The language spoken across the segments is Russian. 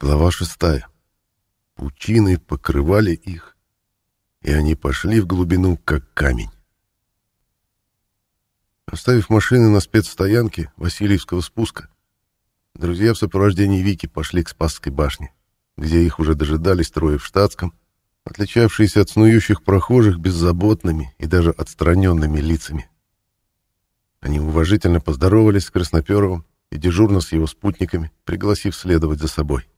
Глава шестая. Пучины покрывали их, и они пошли в глубину, как камень. Оставив машины на спецстоянке Васильевского спуска, друзья в сопровождении Вики пошли к Спасской башне, где их уже дожидались трое в штатском, отличавшиеся от снующих прохожих беззаботными и даже отстраненными лицами. Они уважительно поздоровались с Красноперовым и дежурно с его спутниками, пригласив следовать за собой.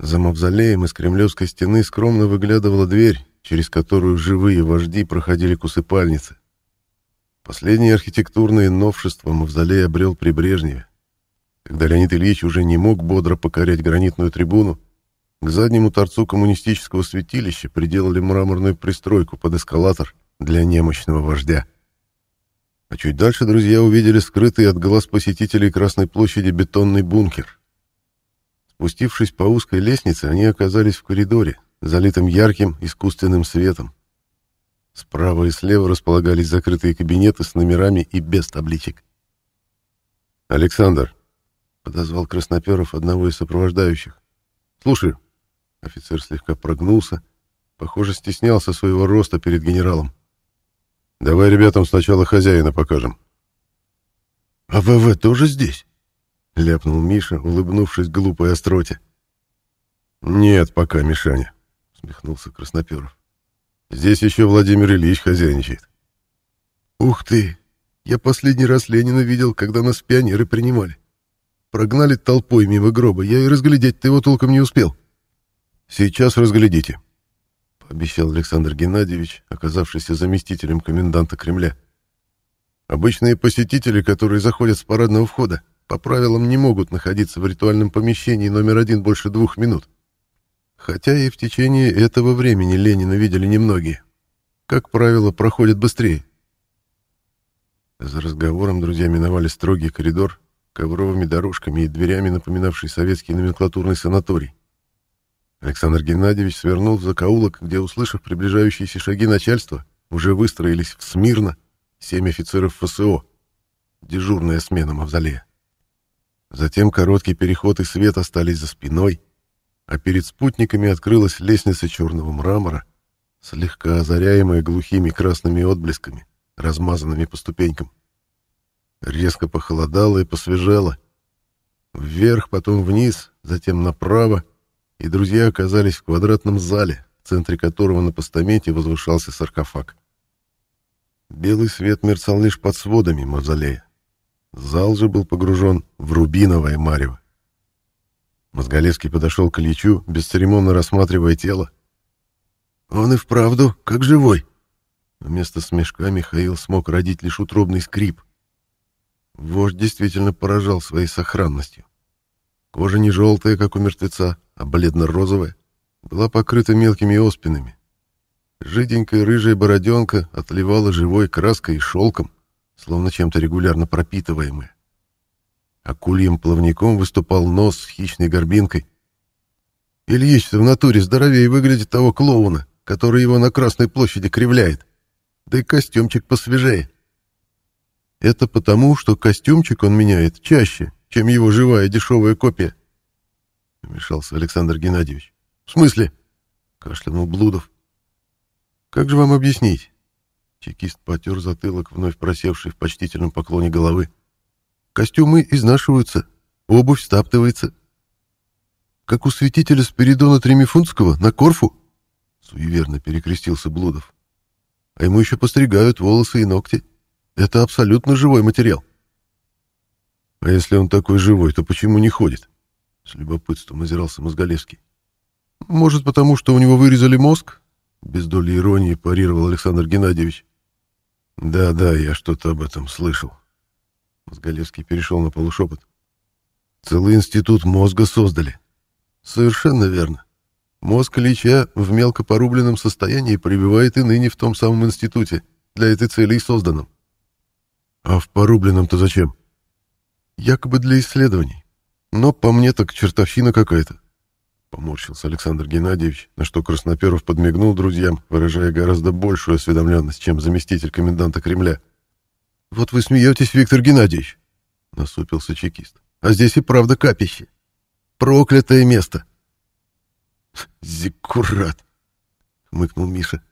За мавзолеем из кремлевской стены скромно выглядывала дверь, через которую живые вожди проходили к усыпальнице. Последние архитектурные новшества мавзолей обрел при Брежневе. Когда Леонид Ильич уже не мог бодро покорять гранитную трибуну, к заднему торцу коммунистического святилища приделали мраморную пристройку под эскалатор для немощного вождя. А чуть дальше друзья увидели скрытый от глаз посетителей Красной площади бетонный бункер. Спустившись по узкой лестнице, они оказались в коридоре, залитым ярким искусственным светом. Справа и слева располагались закрытые кабинеты с номерами и без табличек. «Александр», — подозвал Красноперов одного из сопровождающих. «Слушаю». Офицер слегка прогнулся, похоже, стеснялся своего роста перед генералом. «Давай ребятам сначала хозяина покажем». «А ВВ тоже здесь?» — ляпнул Миша, улыбнувшись глупой остроте. «Нет пока, Мишаня», — смехнулся Красноперов. «Здесь еще Владимир Ильич хозяйничает». «Ух ты! Я последний раз Ленина видел, когда нас пионеры принимали. Прогнали толпой мимо гроба, я и разглядеть-то его толком не успел». «Сейчас разглядите», — пообещал Александр Геннадьевич, оказавшийся заместителем коменданта Кремля. «Обычные посетители, которые заходят с парадного входа, по правилам не могут находиться в ритуальном помещении номер один больше двух минут. Хотя и в течение этого времени Ленина видели немногие. Как правило, проходят быстрее. За разговором друзья миновали строгий коридор, ковровыми дорожками и дверями, напоминавший советский номенклатурный санаторий. Александр Геннадьевич свернул в закоулок, где, услышав приближающиеся шаги начальства, уже выстроились в смирно семь офицеров ФСО, дежурная смена мавзолея. Затем короткий переход и свет остались за спиной, а перед спутниками открылась лестница черного мрамора, слегка озаряемая глухими красными отблесками, размазанными по ступенькам. Резко похолодало и посвежело. Вверх, потом вниз, затем направо, и друзья оказались в квадратном зале, в центре которого на постаменте возвышался саркофаг. Белый свет мерцал лишь под сводами мавзолея. Зал же был погружен в рубиновое марево. Мозголевский подошел к Ильичу, бесцеремонно рассматривая тело. «Он и вправду, как живой!» Вместо смешка Михаил смог родить лишь утробный скрип. Вождь действительно поражал своей сохранностью. Кожа не желтая, как у мертвеца, а бледно-розовая, была покрыта мелкими оспинами. Жиденькая рыжая бороденка отливала живой краской и шелком, словно чем-то регулярно пропитываемые. Акульем плавником выступал нос с хищной горбинкой. ильич в натуре здоровее выглядит того клоуна, который его на Красной площади кривляет. Да и костюмчик посвежее. Это потому, что костюмчик он меняет чаще, чем его живая дешевая копия. Вмешался Александр Геннадьевич. В смысле? Кашлянул Блудов. Как же вам объяснить? Чекист потер затылок, вновь просевший в почтительном поклоне головы. «Костюмы изнашиваются, обувь стаптывается. Как у святителя Спиридона Тремифунского на Корфу?» Суеверно перекрестился Блудов. «А ему еще постригают волосы и ногти. Это абсолютно живой материал». «А если он такой живой, то почему не ходит?» С любопытством озирался Мозголевский. «Может, потому что у него вырезали мозг?» Без доли иронии парировал Александр Геннадьевич. Да-да, я что-то об этом слышал. Мозголевский перешел на полушепот. Целый институт мозга создали. Совершенно верно. Мозг Ильича в мелко порубленном состоянии пребывает и ныне в том самом институте, для этой цели и созданном. А в порубленном-то зачем? Якобы для исследований. Но по мне так чертовщина какая-то. Поморщился Александр Геннадьевич, на что Красноперов подмигнул друзьям, выражая гораздо большую осведомленность, чем заместитель коменданта Кремля. «Вот вы смеетесь, Виктор Геннадьевич!» — насупился чекист. «А здесь и правда капище. Проклятое место!» «Зиккурат!» — хмыкнул Миша.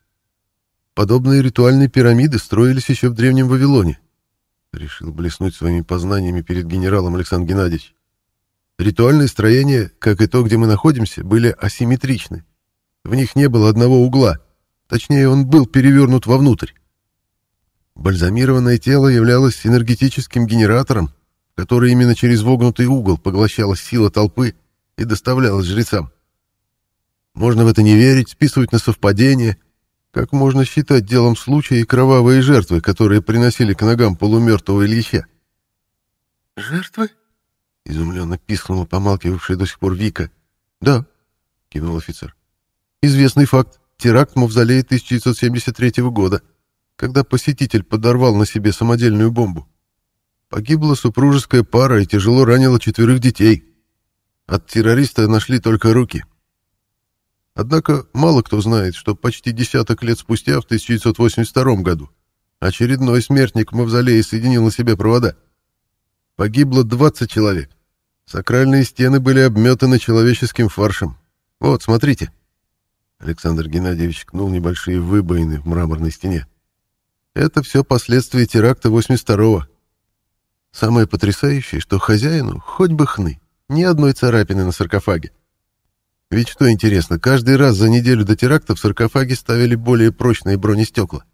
«Подобные ритуальные пирамиды строились еще в Древнем Вавилоне», — решил блеснуть своими познаниями перед генералом Александр Геннадьевич. «Ритуальные строения, как и то, где мы находимся, были асимметричны. В них не было одного угла, точнее, он был перевернут вовнутрь. Бальзамированное тело являлось энергетическим генератором, который именно через вогнутый угол поглощалась сила толпы и доставлялась жрецам. Можно в это не верить, списывать на совпадение, как можно считать делом случая и кровавые жертвы, которые приносили к ногам полумертвого Ильича. «Жертвы?» — изумленно пискнула помалкивавшая до сих пор Вика. «Да», — кивнул офицер. «Известный факт. Теракт в мавзолее 1973 года, когда посетитель подорвал на себе самодельную бомбу. Погибла супружеская пара и тяжело ранила четверых детей. От террориста нашли только руки». Однако мало кто знает, что почти десяток лет спустя, в 1982 году, очередной смертник в мавзолее соединил на себе провода. Погибло 20 человек. Сакральные стены были обметаны человеческим фаршем. Вот, смотрите. Александр Геннадьевич кнул небольшие выбоины в мраморной стене. Это все последствия теракта 82-го. Самое потрясающее, что хозяину хоть бы хны, ни одной царапины на саркофаге. Ведь что интересно, каждый раз за неделю до теракта в саркофаге ставили более прочные бронестекла.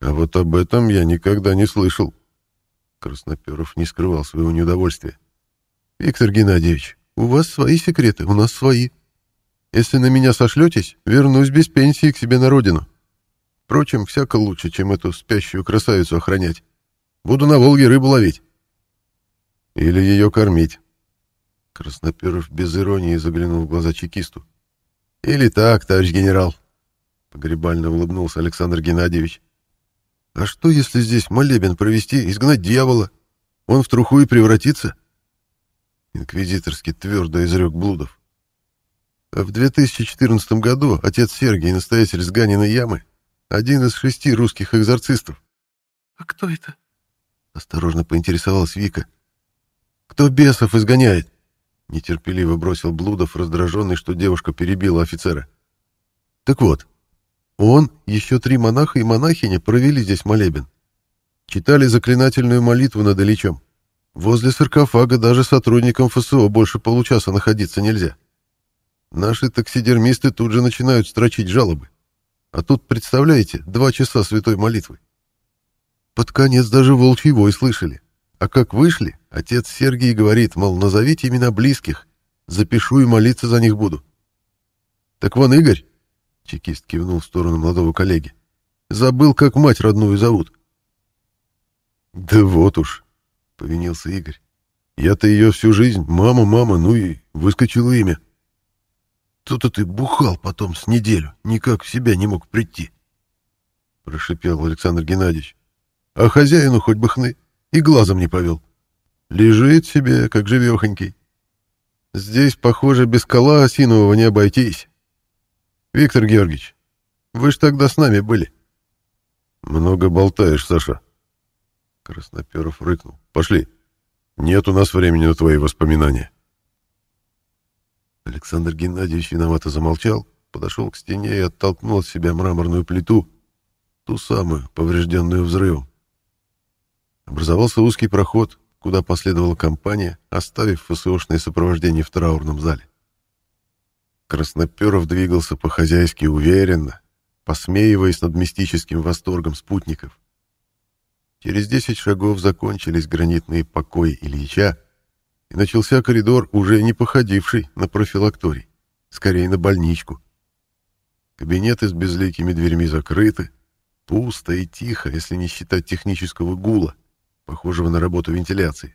А вот об этом я никогда не слышал. Красноперов не скрывал своего неудовольствия. Виктор Геннадьевич, у вас свои секреты, у нас свои. Если на меня сошлетесь, вернусь без пенсии к себе на родину. Впрочем, всяко лучше, чем эту спящую красавицу охранять. Буду на Волге рыбу ловить. Или ее кормить. Красноперов без иронии заглянул в глаза чекисту. «Или так, товарищ генерал», — погребально улыбнулся Александр Геннадьевич. «А что, если здесь молебен провести, изгнать дьявола? Он в труху и превратится?» Инквизиторски твердо изрек Блудов. А в 2014 году отец Сергий, настоятель с Ганиной ямы, один из шести русских экзорцистов. «А кто это?» — осторожно поинтересовалась Вика. «Кто бесов изгоняет?» Нетерпеливо бросил Блудов, раздраженный, что девушка перебила офицера. Так вот, он, еще три монаха и монахиня провели здесь молебен. Читали заклинательную молитву над Ильичом. Возле саркофага даже сотрудникам ФСО больше получаса находиться нельзя. Наши таксидермисты тут же начинают строчить жалобы. А тут, представляете, два часа святой молитвы. Под конец даже волчий вой слышали. А как вышли, отец Сергий говорит, мол, назовите имена близких, запишу и молиться за них буду. Так вон Игорь, чекист кивнул в сторону молодого коллеги, забыл, как мать родную зовут. Да вот уж, повинился Игорь. Я-то ее всю жизнь, мама, мама, ну и выскочило имя. Тут-то ты бухал потом с неделю, никак в себя не мог прийти. Прошипел Александр Геннадьевич. А хозяину хоть бы хны и глазом не повел. Лежит себе, как живехонький. Здесь, похоже, без кола осинового не обойтись. Виктор Георгиевич, вы ж тогда с нами были. Много болтаешь, Саша. Красноперов рыкнул. Пошли. Нет у нас времени на твои воспоминания. Александр Геннадьевич виновато замолчал, подошел к стене и оттолкнул от себя мраморную плиту, ту самую, поврежденную взрывом. Образовался узкий проход, куда последовала компания, оставив ФСОшное сопровождение в траурном зале. Красноперов двигался по-хозяйски уверенно, посмеиваясь над мистическим восторгом спутников. Через десять шагов закончились гранитные покои Ильича, и начался коридор, уже не походивший на профилакторий, скорее на больничку. Кабинеты с безликими дверьми закрыты, пусто и тихо, если не считать технического гула — похожего на работу вентиляции.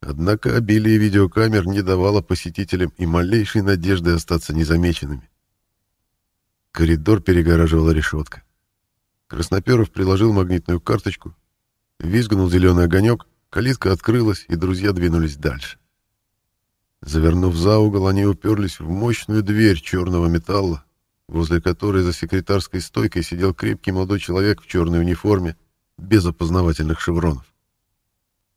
Однако обилие видеокамер не давало посетителям и малейшей надежды остаться незамеченными. Коридор перегораживала решетка. Красноперов приложил магнитную карточку, визгнул зеленый огонек, калитка открылась, и друзья двинулись дальше. Завернув за угол, они уперлись в мощную дверь черного металла, возле которой за секретарской стойкой сидел крепкий молодой человек в черной униформе, без опознавательных шевронов.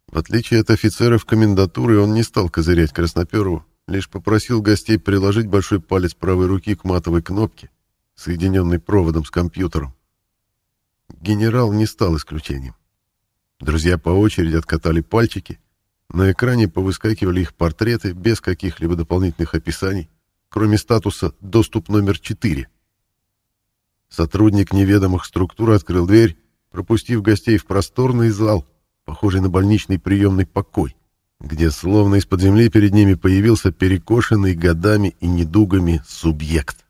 В отличие от офицеров комендатуры, он не стал козырять Красноперову, лишь попросил гостей приложить большой палец правой руки к матовой кнопке, соединенной проводом с компьютером. Генерал не стал исключением. Друзья по очереди откатали пальчики, на экране повыскакивали их портреты без каких-либо дополнительных описаний, кроме статуса «Доступ номер 4». Сотрудник неведомых структур открыл дверь, пропустив гостей в просторный зал, похожий на больничный приемный покой, где словно из-под земли перед ними появился перекошенный годами и недугами субъект.